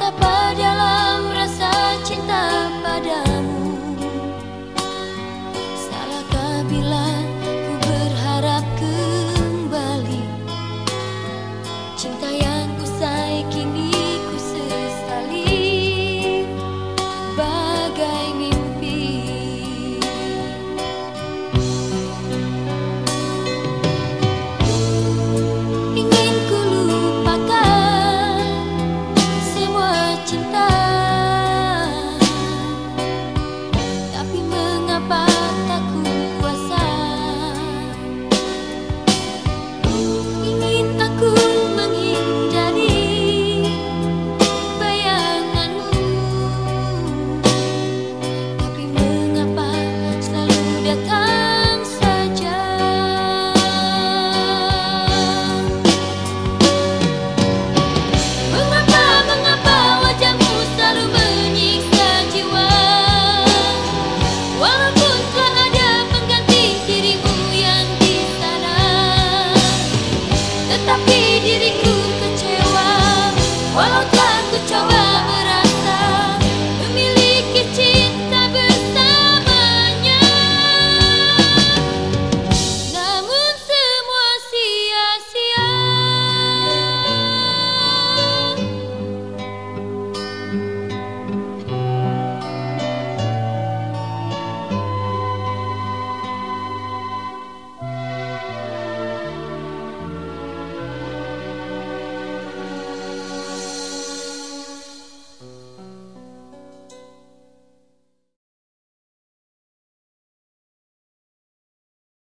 Tetapi